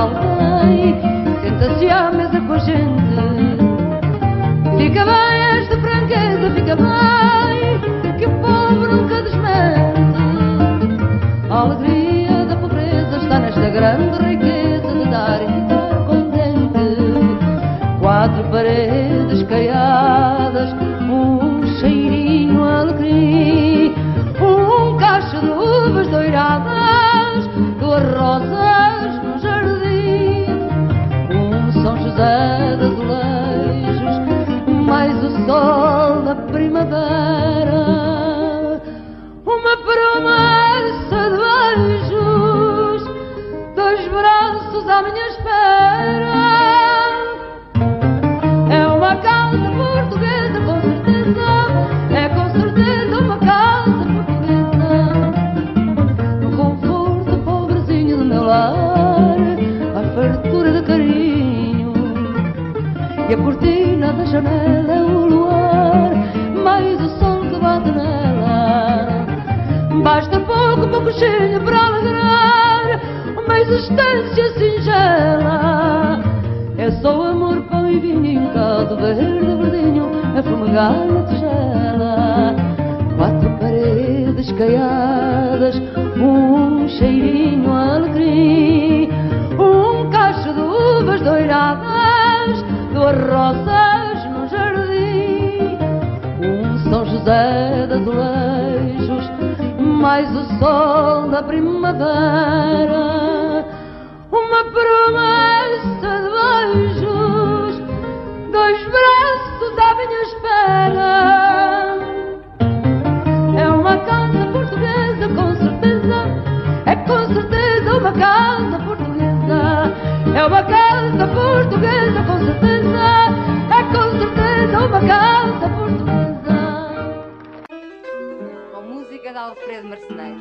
宝贝 traz o sol da primavera, uma promessa de beijos, dois braços à minha espera. É uma casa portuguesa, com certeza, é com certeza uma casa portuguesa, é uma casa portuguesa, com certeza, é com certeza uma casa portuguesa música de Alfredo Marceneiro.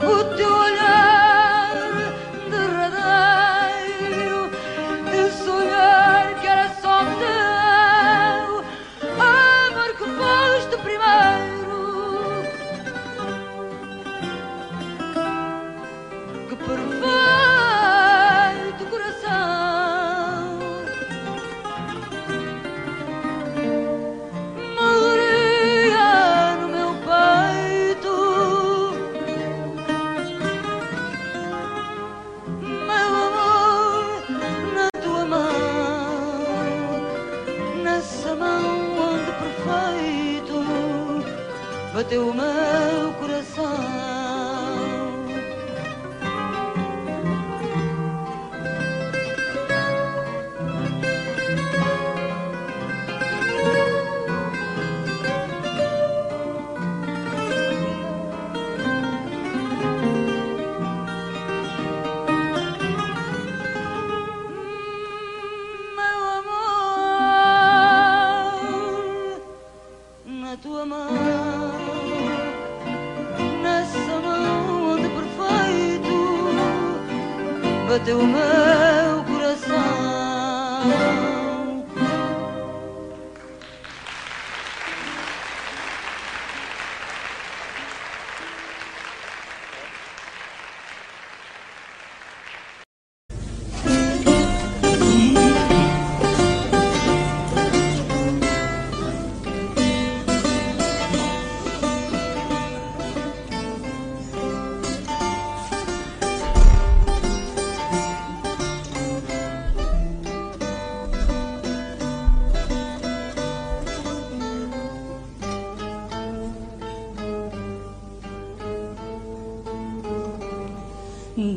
Couture teu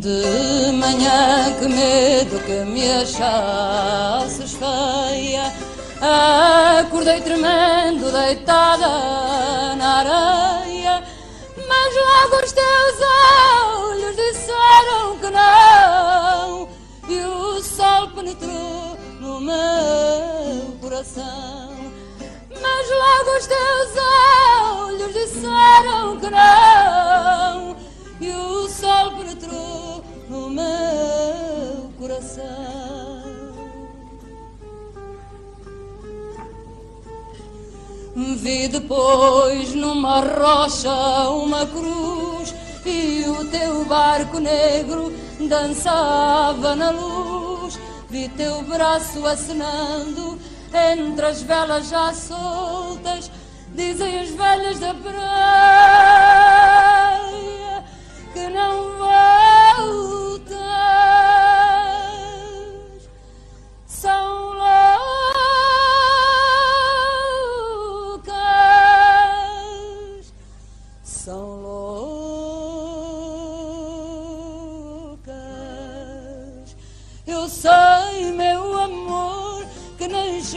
De manhã que medo que me achasses feia. Acordei tremendo deitada na areia Mas logo os teus olhos disseram que não E o sol penetrou no meu coração. Mas logo os teus olhos disseram que não Vi depois numa rocha uma cruz e o teu barco negro dançava na luz. Vi teu braço acenando entre as velas já soltas, dizem as velhas da praia que não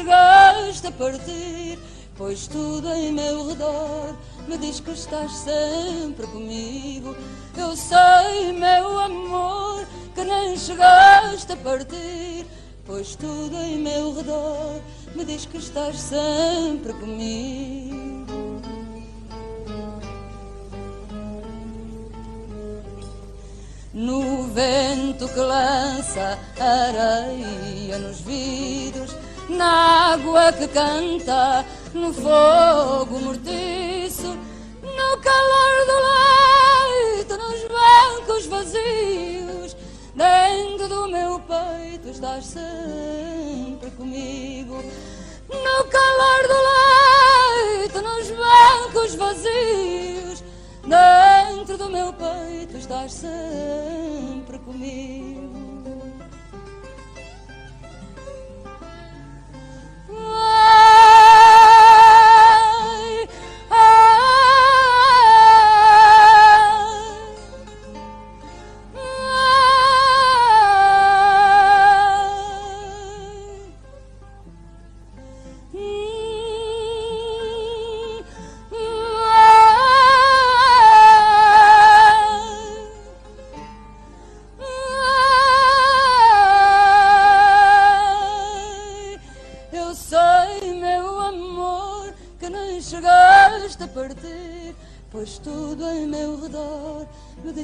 chegaste a partir, pois tudo em meu redor me diz que estás sempre comigo. Eu sei, meu amor, que nem chegaste a partir, pois tudo em meu redor me diz que estás sempre comigo. No vento que lança areia nos vidros, na água que canta, no fogo mortiço, no calor do leito, nos bancos vazios, dentro do meu peito estás sempre comigo. No calor do leito, nos bancos vazios, dentro do meu peito estás sempre comigo.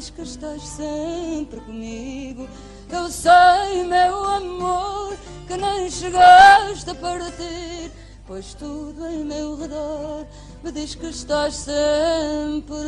Diz que estás sempre comigo. Eu sei, meu amor, que nem chegaste a partir, pois tudo em meu redor me diz que estás sempre.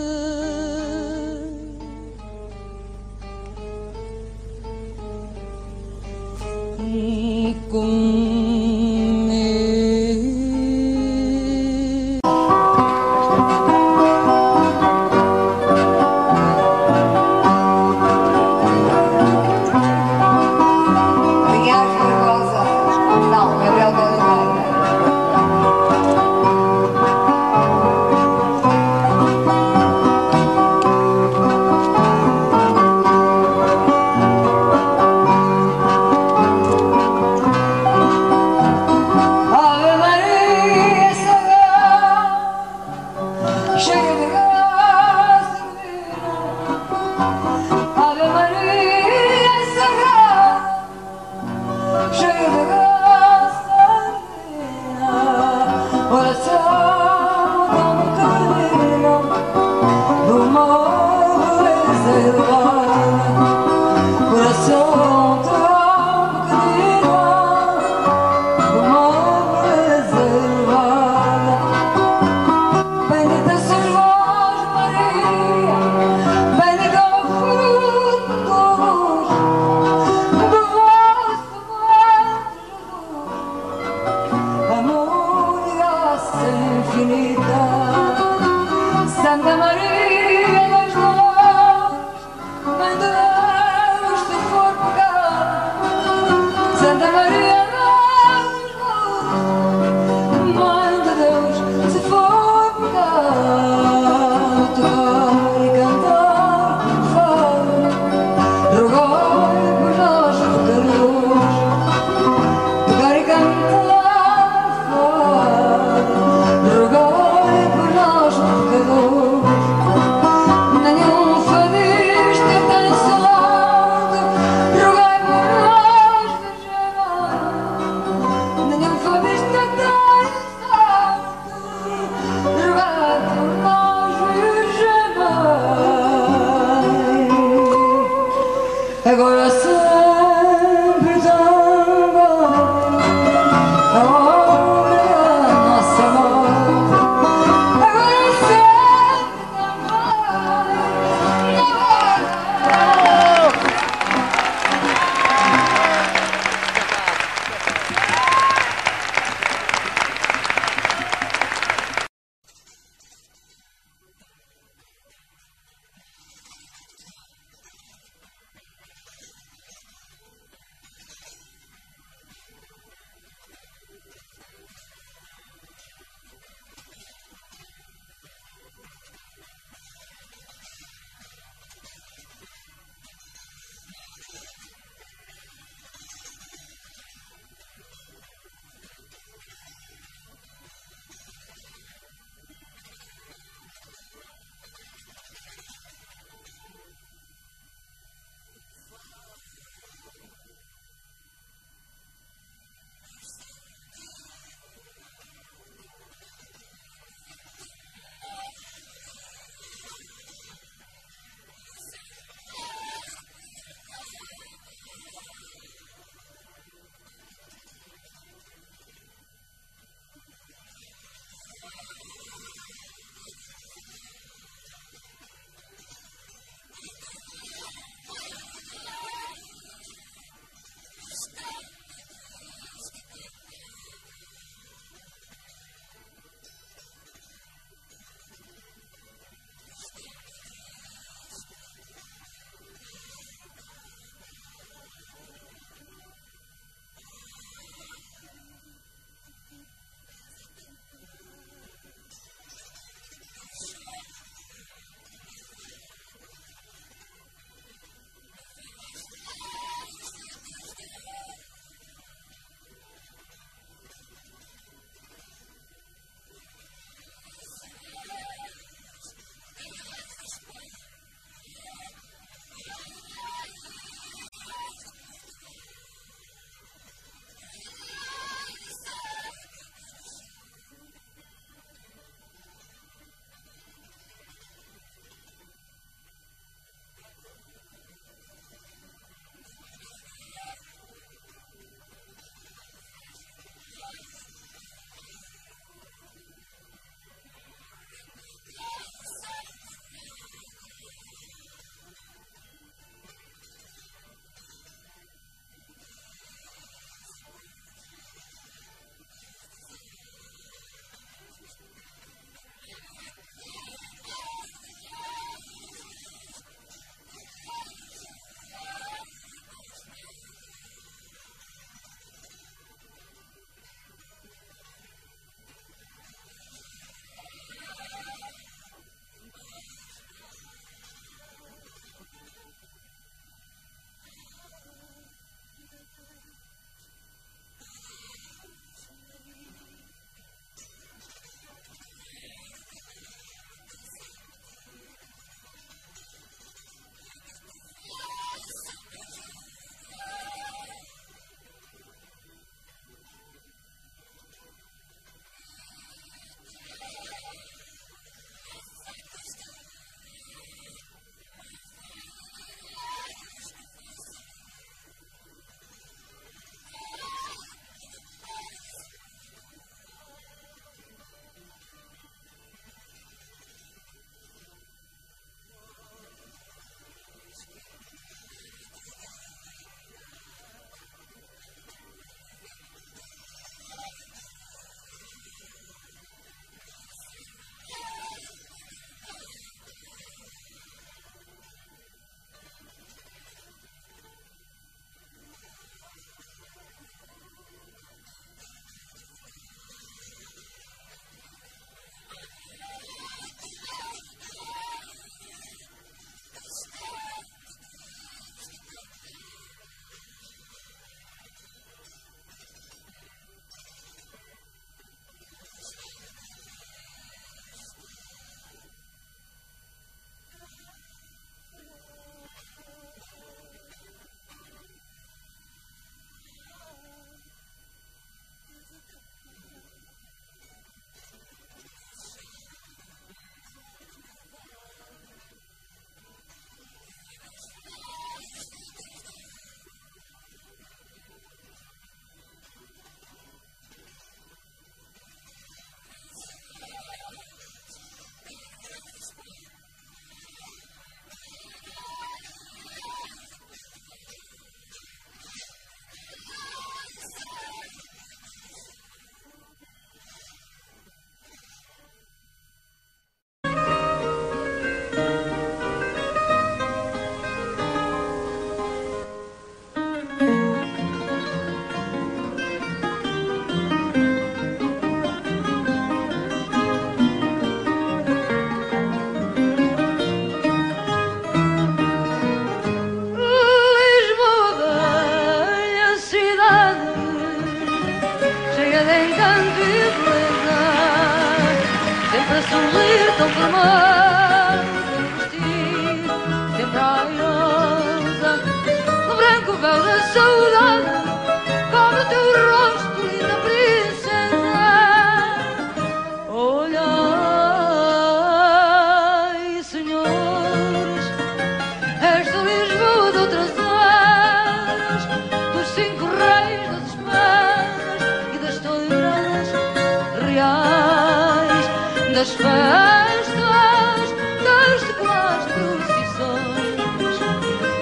das festas, das populares procissões,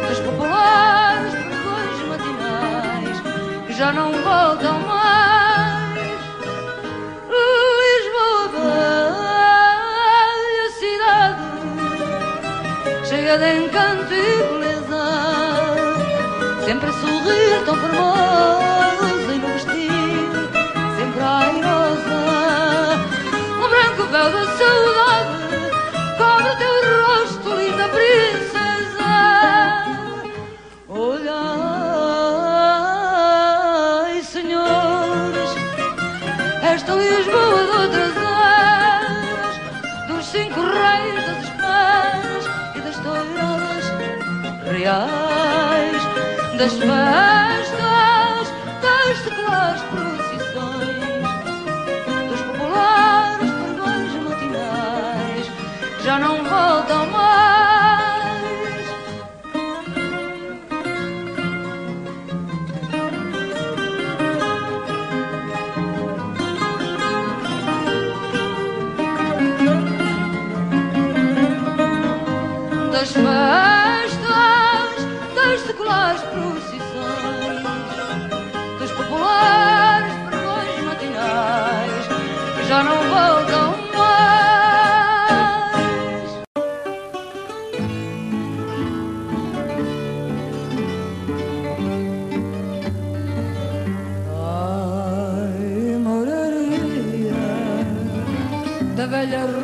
das populares pregões matinais, que já não voltam mais. Lisboa, a cidade, cheia de encanto e beleza, sempre a sorrir tão formosa. despair la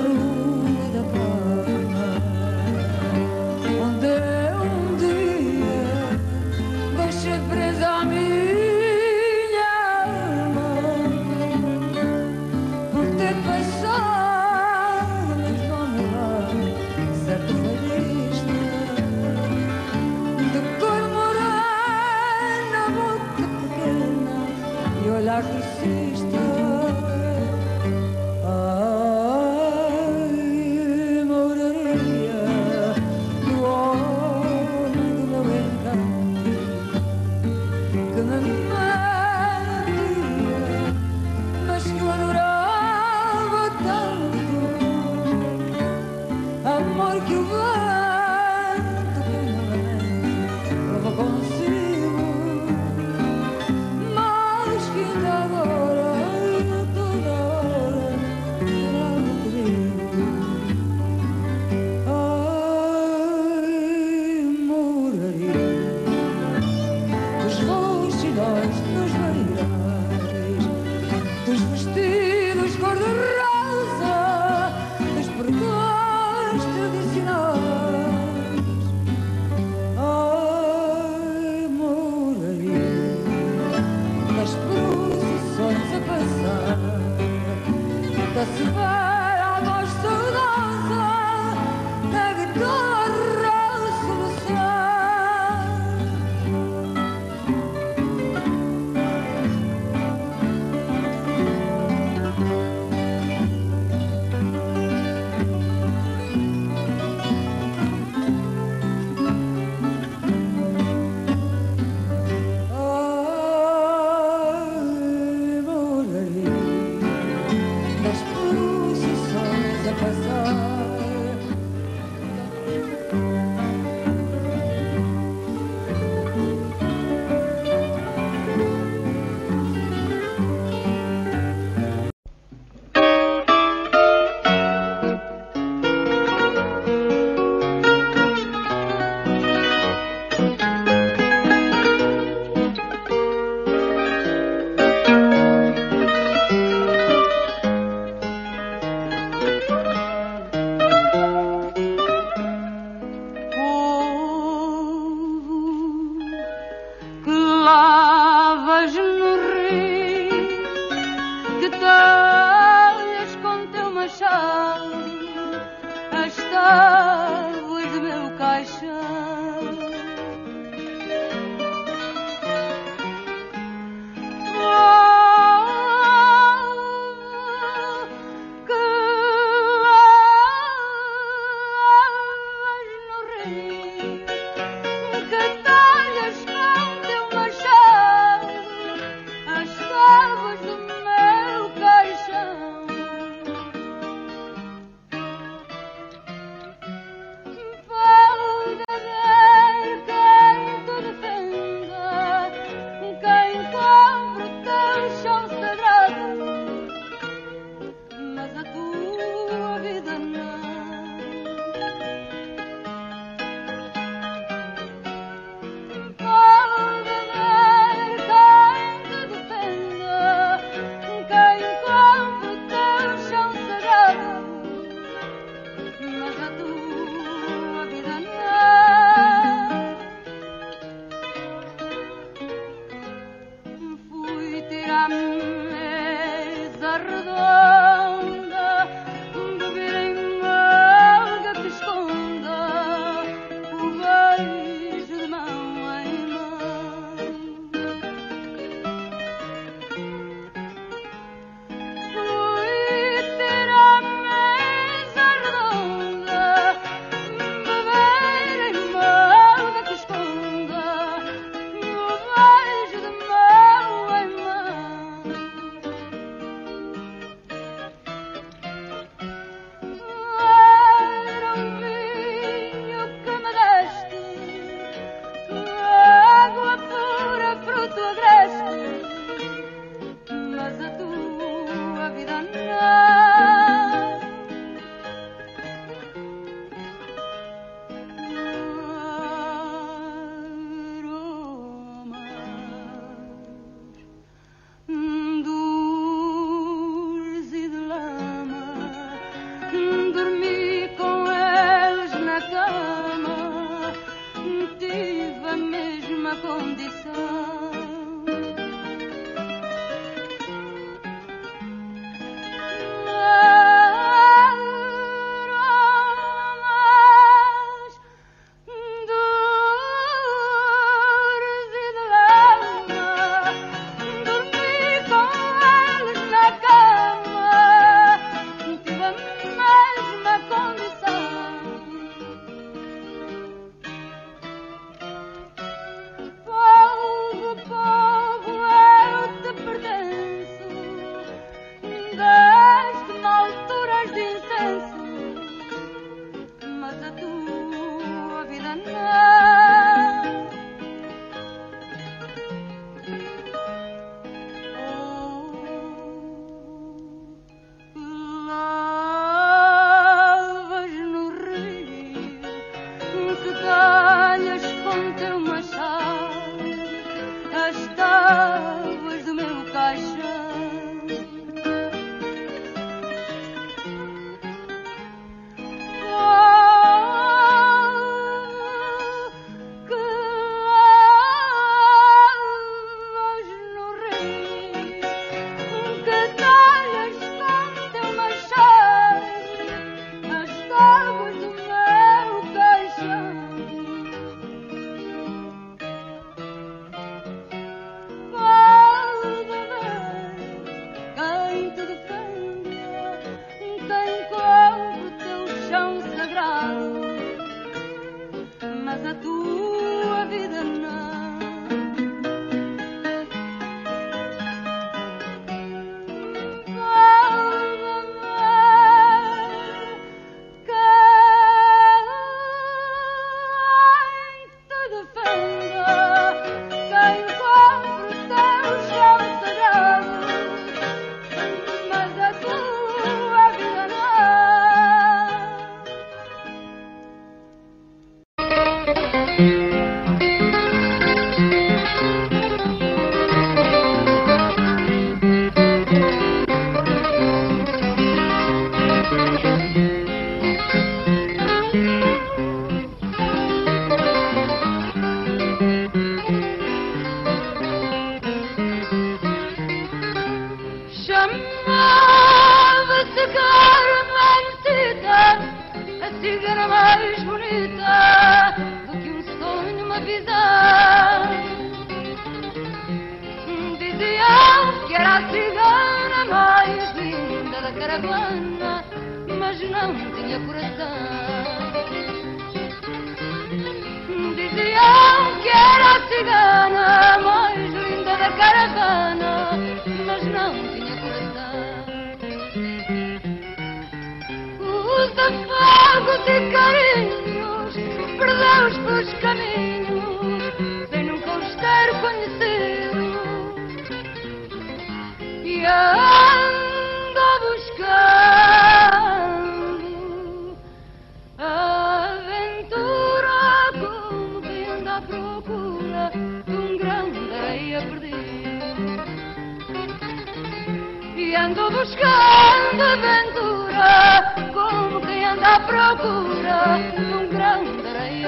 procura de um grande rei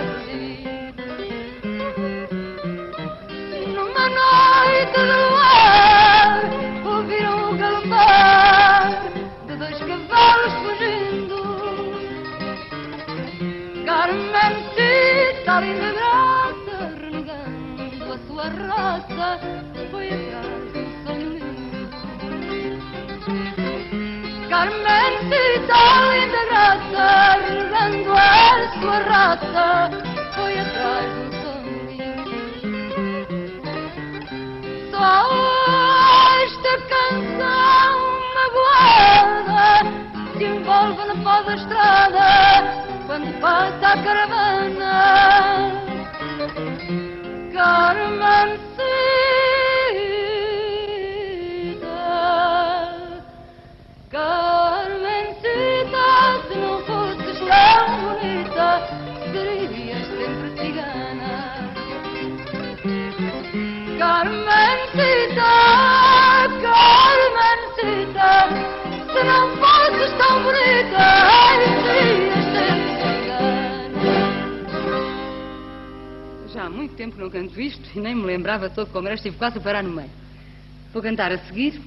Numa noite de luar ouviram o galopar de dois cavalos fugindo. Carmencita, linda graça, renegando a sua raça, foi atrás do sonho lindo. Carmencita, sua raça foi atrás do sangue. Só esta canção magoada se envolve na pó da estrada quando passa a caravana. muito tempo que não canto isto e nem me lembrava todo como era, estive quase a parar no meio. Vou cantar a seguir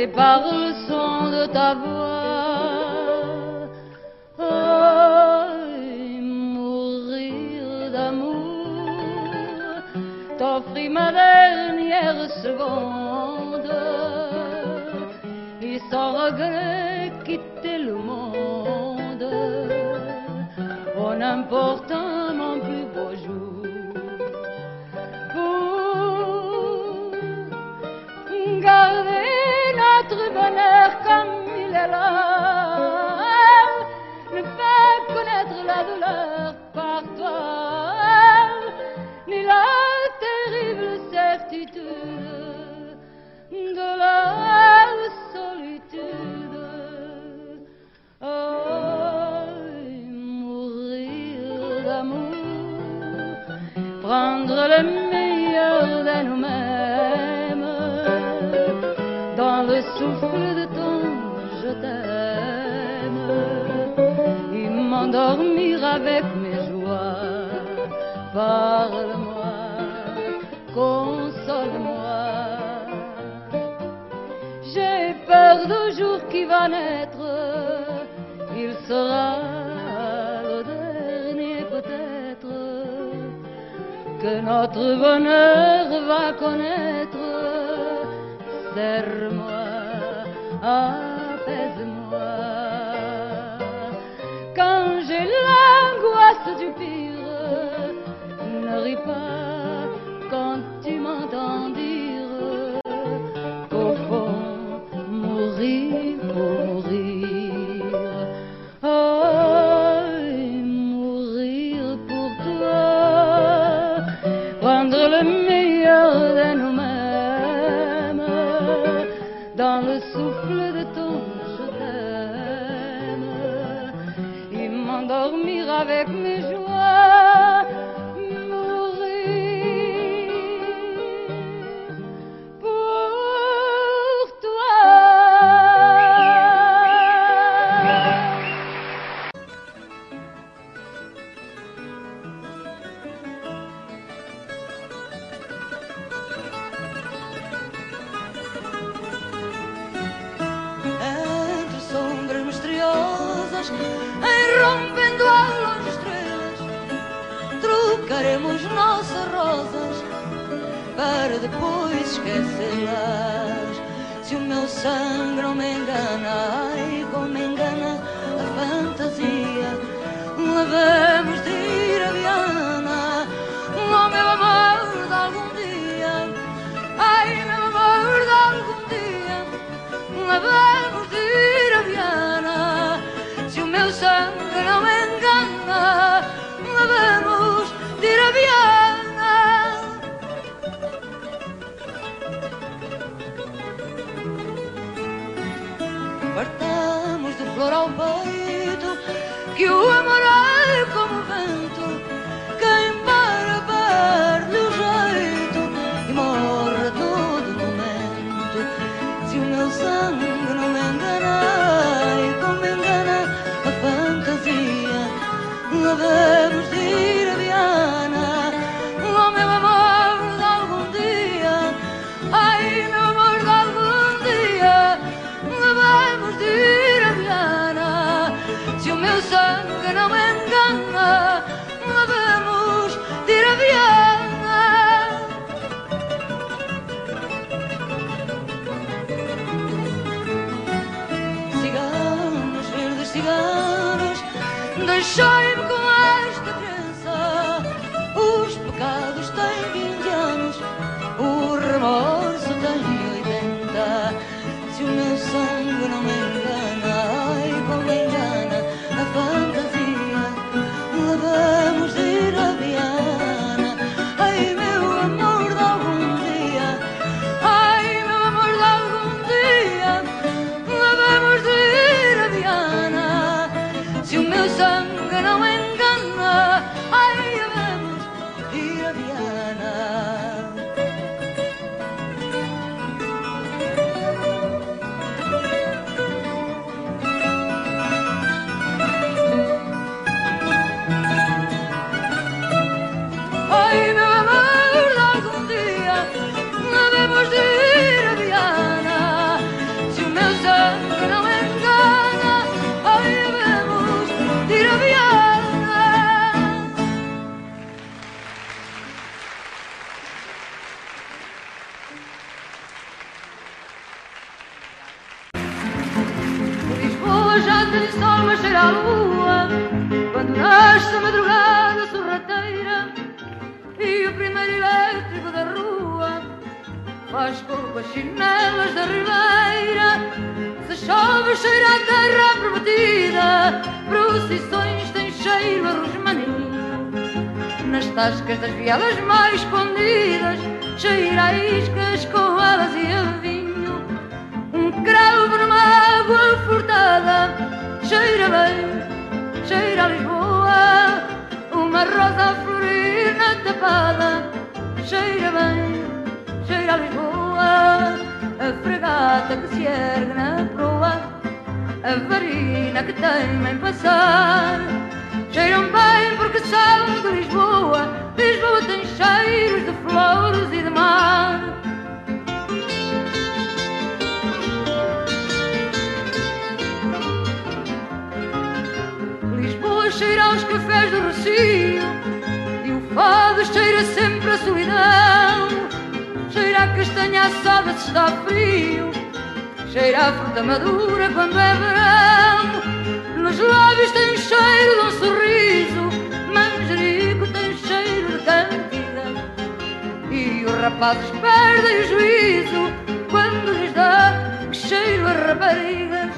C'est par Parle-moi, console-moi. J'ai peur du jour qui va naître, il sera le dernier peut-être que notre bonheur va connaître. Serre-moi. souris pas. Se Se Quando nasce a madrugada sorrateira E o primeiro elétrico da rua Faz cor com as chinelas da ribeira. Se chove cheira a terra prometida Procissões têm cheiro a rosmaninho Nas tascas das vielas mais escondidas Cheira a iscas com elas e a vinho. Um cravo numa água furtada Cheira bem, cheira a Lisboa Uma rosa a florir na tapada Cheira bem, cheira a Lisboa A fregata que se ergue na proa A varina que teima em passar Cheiram bem porque são de Lisboa Lisboa tem cheiros de flores e de mar aos cafés do Rocio E o fado cheira sempre a solidão. Cheira a castanha assada se está frio Cheira a fruta madura quando é verão. Nos lábios tem cheiro de um sorriso Manjerico tem cheiro de cantiga E os rapazes perdem o juízo Quando lhes dá cheiro a raparigas.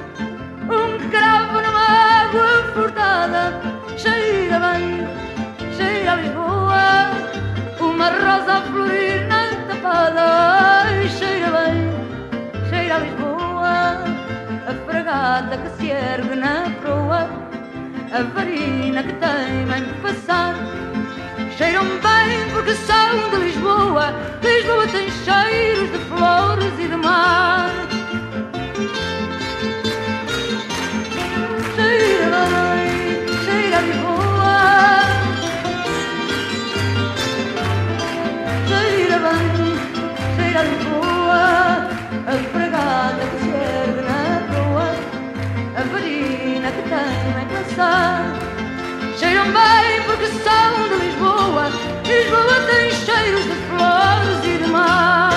Um cravo numa água furtada Cheira bem, cheira a Lisboa Uma rosa a florir na tapada Cheira bem, cheira a Lisboa A fregata que se ergue na proa A varina que teima em passar Cheiram bem porque são de Lisboa Lisboa tem cheiros de flores e de mar A fregada que se ergue na proa A varina que tem pensar. Cheiram bem porque são de Lisboa. Lisboa tem cheiros de flores e de mar.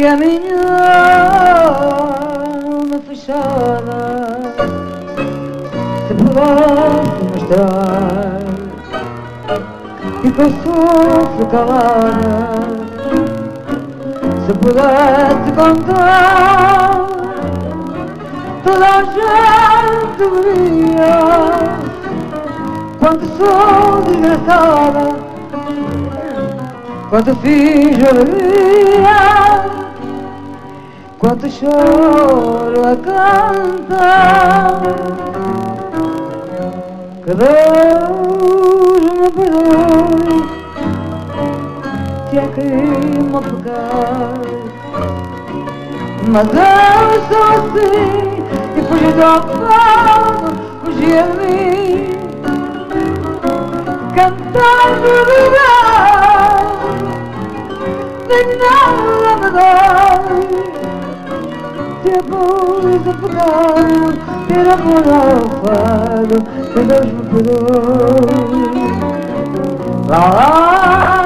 Se a minha alma fechada. Se pudesse mostrar e fosse calada. Se pudesse contar toda a gente veria quanto sou desgraçada quanto finjo alegria quanto choro a cantar. Que Deus me perdoe. Se é crime ou Mas eu sou assim E fugi do pano Fugi a mim. Cantando verdade depois do pecado, ter amor ao fado, que Deus me perdoe. Lá, lá,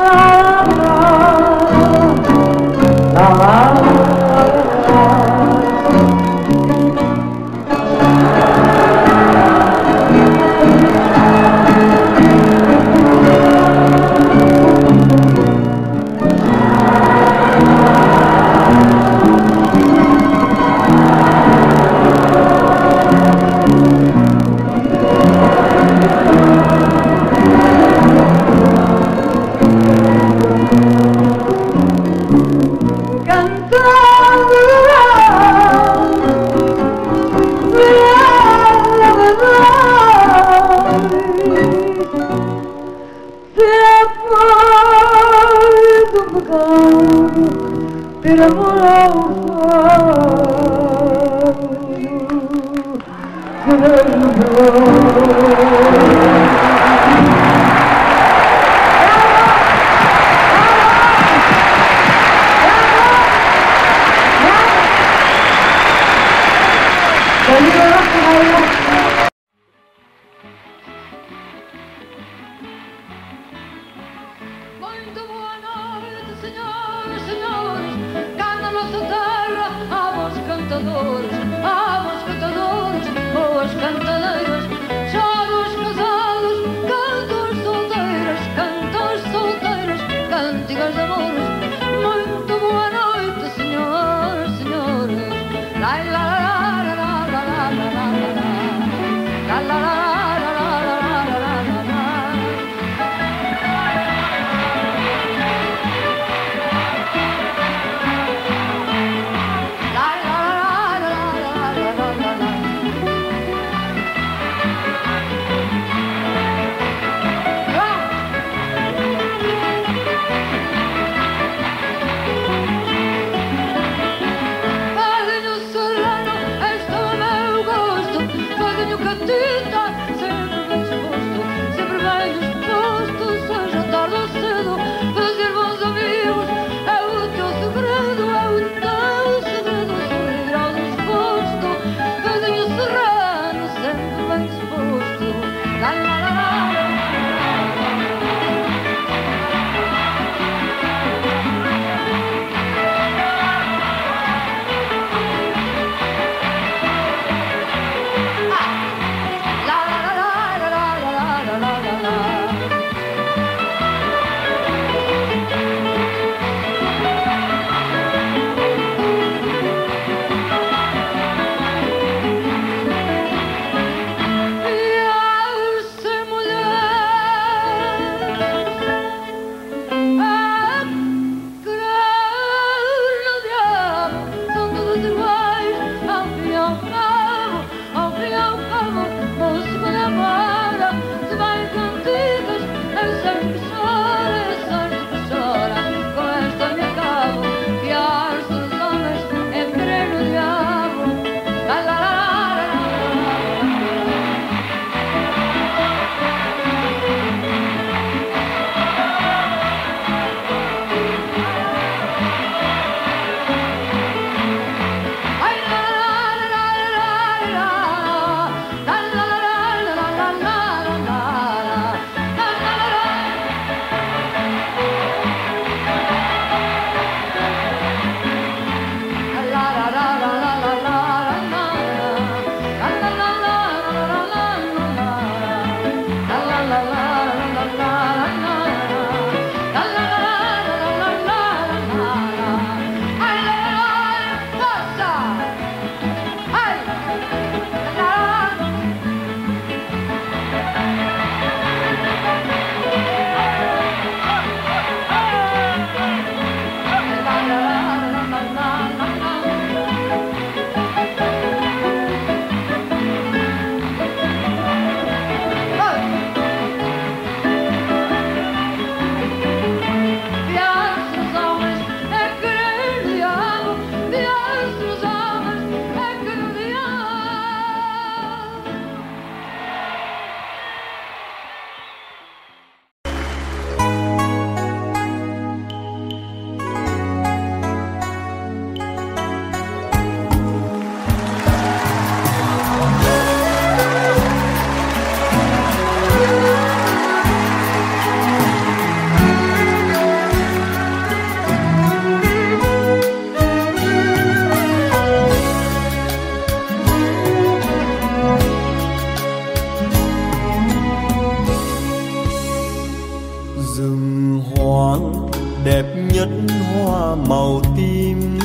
thoáng đẹp nhất hoa màu tim.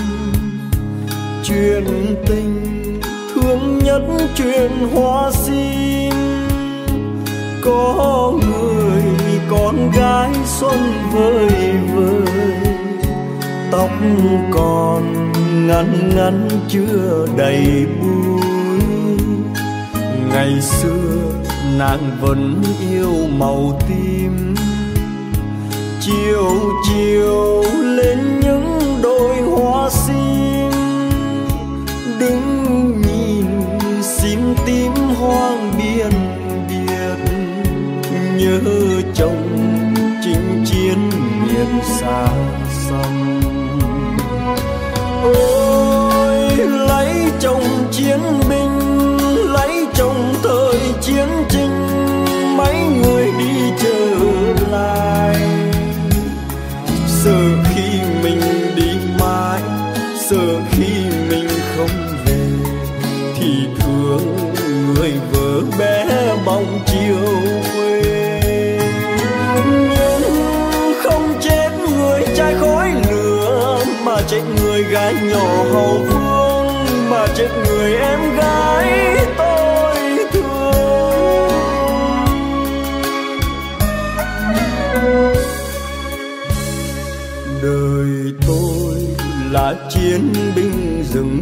Chuyện tình thương nhất chuyện hoa sim. Có người con gái xuân vơi vơi tóc còn ngắn ngắn chưa đầy bụi ngày xưa nàng vẫn yêu màu tim chiều chiều lên những đôi hoa sim. Đứng nhìn xin tím hoang biên biệt, nhớ chồng chinh chiến miền xa xăm. Ôi, lấy chồng chiến binh người gái nhỏ hậu phương mà chết người em gái tôi thương. Đời tôi là chiến binh rừng